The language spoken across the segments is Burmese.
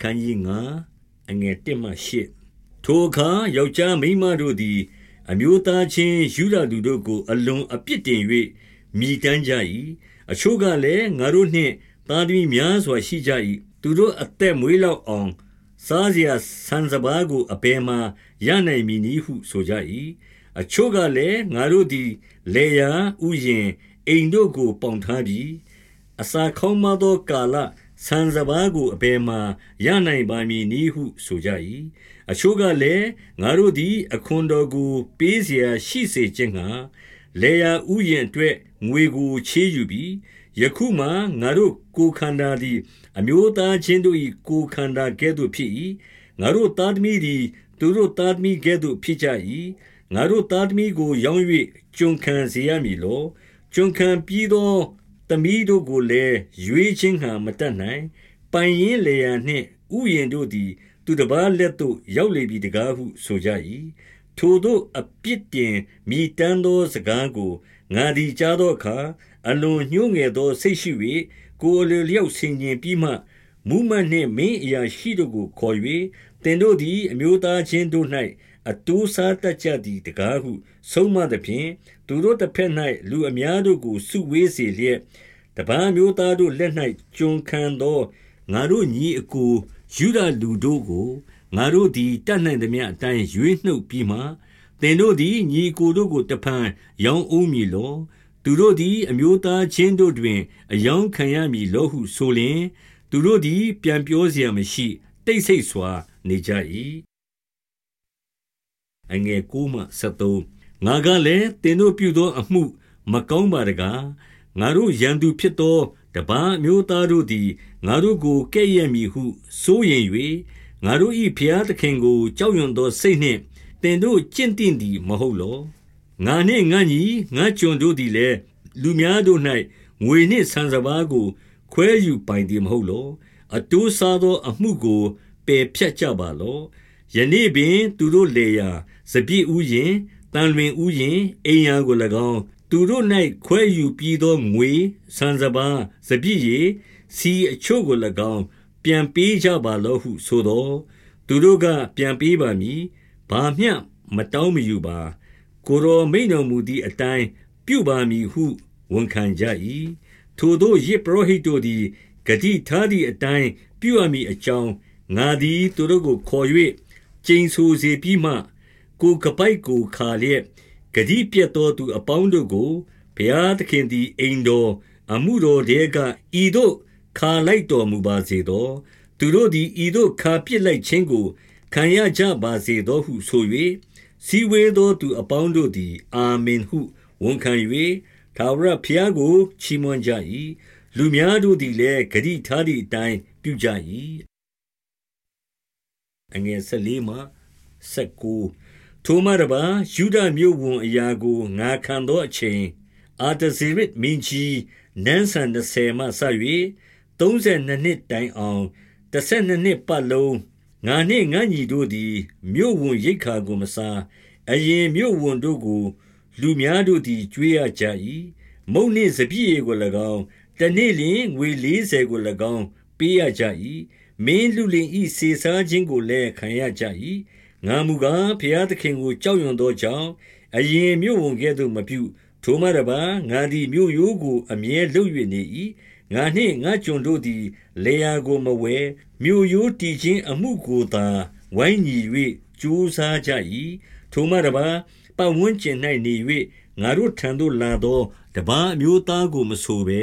ခန်းကြီး9အငယ်1မှ8ထိုအခါယောက်ျားမိန်းမတို့သည် အမျိုးသားချင်းယူဒလူတို့ကို အလွန်အပြစ်တင်၍မိတမ်းကြ၏အချို့ကလည်းငါတို့နှင့်သားသမီးများစွာရှိကြ၏သူတို့အသက်မွေးလောက်အောင်စားစရာဆန်စပါးကိုအဘယ်မှရနိုင်မည်နည်းဟုဆိုကြ၏အချို့ကလည်းငါတို့သည်လေယာဥယင်အိမ်တို့ကို ပေါင်ထားပြီးအစာခေါင်းမသောကာလ ဆန်စပါးကိုအဘယ်မှရနိုင်ပါမည်နည်းဟုဆိုကြ၏အချို့ကလည်းငါတို့သည်အခွန်တော်ကိုပေးเสียရှိစေခြင်းငှာလေယာဥယင်အတွက်ငွေကိုချေးယူပြီးယခုမှငါတို့ကိုခန္ဓာသည် အမျိုးသားချင်းတို့၏ကိုခန္ဓာကဲ့သို့ဖြစ်၏ငါတို့သားသမီးသည်သူတို့သားသမီးကဲ့သို့ဖြစ်ကြ၏ငါတို့သားသမီးကိုရောင်း၍ကျွန်ခံစေရမည်လောကျွန်ခံပြီးသော သမီးတို့ကိုလည်းရွေးခြင်းဟံမတတ်နိုင်ပိုင်ရင်လေယာနှင့်ဥယျင်တို့သည် သူတပားလက်သို့ရောက်လေပြီတကားဟုဆိုကြ၏ထိုတို့အပြစ်တင်မိတမ်းသောစကားကိုငါသည်ကြားသောအခါအလွန်ညှိုးငယ်သောစိတ်ရှိ၍ကိုယ်လျောက်ဆင်ခြင်ပြီးမှမူးမတ်နှင့်မင်းအရာရှိတို့ကိုခေါ်၍တင်တို့သည်အမျိုးသားချင်းတို့၌ အတိုးစားတတ်ကြသည်တကားဟုဆုံးမသဖြင့်သူတို့တစ်ဖက်၌လူအများတို့ကိုစုဝေးစေလျက်တပန်းမျိုးသားတို့လက်၌ကျွန်ခံသောငါတို့ညီအကိုယူဒလူတို့ကိုငါတို့သည်တတ်နိုင်သမျှအတိုင်းရွေးနှုတ်ပြီးမှသင်တို့သည်ညီကိုတို့ကိုတဖန်ရောင်းဦးမည်လောသူတို့သည်အမျိုးသားချင်းတို့တွင်အယောင်ခံရမည်လောဟုဆိုလျင်သူတို့သည်ပြန်ပြောเสียမရှိ တိတ်ဆိတ်စွာနေကြ၏ အငယ်9မှ73ငါကလည်းတင်တို့ပြုသောအမှု မကောင်းပါတကားငါတို့ရန်သူဖြစ်သောတပန်းမျိုးသားတို့သည်ငါတို့ကိုကဲ့ရဲ့မည်ဟုစိုးရင်၍ငါတို့၏ဖျားသခင်ကိုကြောက်ရွံ့သောစိတ်နှင့်တင်တို့ကျင့်တင့်သည်မဟုတ်လောငါနှင့်ငါညီငါကျွန်တို့သည်လည်းလူများတို့၌ငွေနှင့်ဆန်စပါးကိုခွဲယူပိုင်သည်မဟုတ်လောအတိုးစားသောအမှုကိုပယ်ဖြတ်ကြပါလော ယနေ့ပင်သူတို့လေရာစပြည့်ဥယင်တန်လွင်ဥယင်အိမ်ယာကို၎င်းသူတို့၌ခွဲယူပြီးသောငွေဆန်စပါးစပြည့်ရည်စီအချို့ကို၎င်း ပြန်ပေးကြပါလောဟုဆိုသောသူတို့ကပြန်ပေးပါမည်ဘာမျှမတောင်းမယူပါ ကိုရောမိန်တော်မူသည့်အတိုင်းပြုပါမည်ဟုဝန်ခံကြ၏ထိုတို့ယေပရောဟိတ်တို့သည်ဂတိထားသည့်အတိုင်းပြုအပ်မည်အကြောင်းငါသည်သူတို့ကိုခေါ်၍ ကျိန်ဆိုစေပြီးမှ ကိုကပိုက်ကိုခါလျက်ဂတိပြတ်သောသူအပေါင်းတို့ကိုဘုရားသခင်သည်အိမ်တော်အမှုတော်တဲကဤသို့ခါလိုက်တော်မူပါစေသော သူတို့သည်ဤသို့ခါပစ်လိုက်ခြင်းကိုခံရကြပါစေသောဟုဆို၍စီဝေသောသူအပေါင်းတို့သည် အာမင်ဟုဝန်ခံ၍သာဝရဘုရားကိုချီးမွမ်းကြ၏လူများတို့သည်လည်းဂတိထားသည့်အတိုင်းပြုကြ၏ အငယ်၁၄မှ၁၉ထိုမှတပါယူဒမြို့ဝန်အရာကိုငါခံသောအချိန်အာတဇေရစ်မင်းကြီးနန်းဆန်30မှစ၍32နှစ်တိုင်အောင်12နှစ်ပတ်လုံးငါနှင့်ငါညီတို့သည်မြို့ဝန်ရိတ်ခါကိုမစားအရင်မြို့ဝန်တို့ကို လူများတို့သည်ကြွေးရကြ၏မုန်နှင့်စပြည့်ကို၎င်းတနေ့လျင်ငွေ40ကို၎င်းပေးရကြ၏ မင်းလူလင်ဤစေစားခြင်းကိုလည်းခံရကြ၏ငါမူကားဘုရားသခင်ကိုကြောက်ရွံ့သောကြောင့်အရင်မြို့ဝန်ကဲ့သို့မပြုထိုမှတပါငါသည်မြို့ရိုးကိုအမြဲလှုပ်၍နေ၏ငါနှင့်ငါကျွန်တို့သည်လေယာကိုမဝဲမြို့ရိုးတည်ခြင်းအမှုကိုသာဝိုင်းညီ၍ကြိုးစားကြ၏ထိုမှတပါပတ်ဝန်းကျင်၌နေ၍ငါတို့ထံသို့လာသောတပားအမျိုးသားကိုမဆိုဘဲ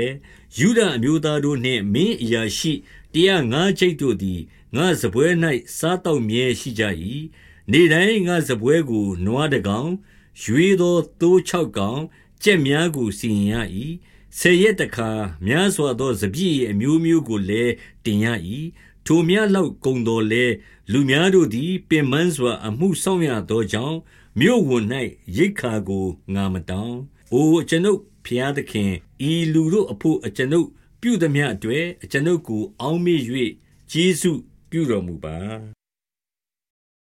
ယူဒအမျိုးသားတို့နှင့်မင်းအရာရှိ တရားငါးချိတ်တို့သည်ငါစပွဲ၌စားတော့မြဲရှိကြ၏နေ့တိုင်းငါစပွဲကိုနွားတကောင်ရွေသောသိုး၆ကောင်ကြက်များကိုစီရင်ရ၏ဆယ်ရက်တခါများစွာသောစပြည့်အမျိုးမျိုးကိုလည်းတင်ရ၏ထိုများလောက်ကုံတော်လဲလူများတို့သည်ပင်မစွာ အမှုဆောင်ရသောကြောင့်မြို့ဝန်၌ရိတ်ခါကိုငါမတောင်းအိုကျွန်ုပ်ဖျားသခင်ဤလူတို့အဖို့အကျွန်ုပ် ပြုသည်မြတ်အတွေ့အကျွန်ုပ်ကို အောင်းမေ့၍ကျေးဇူးပြုတော်မူပါ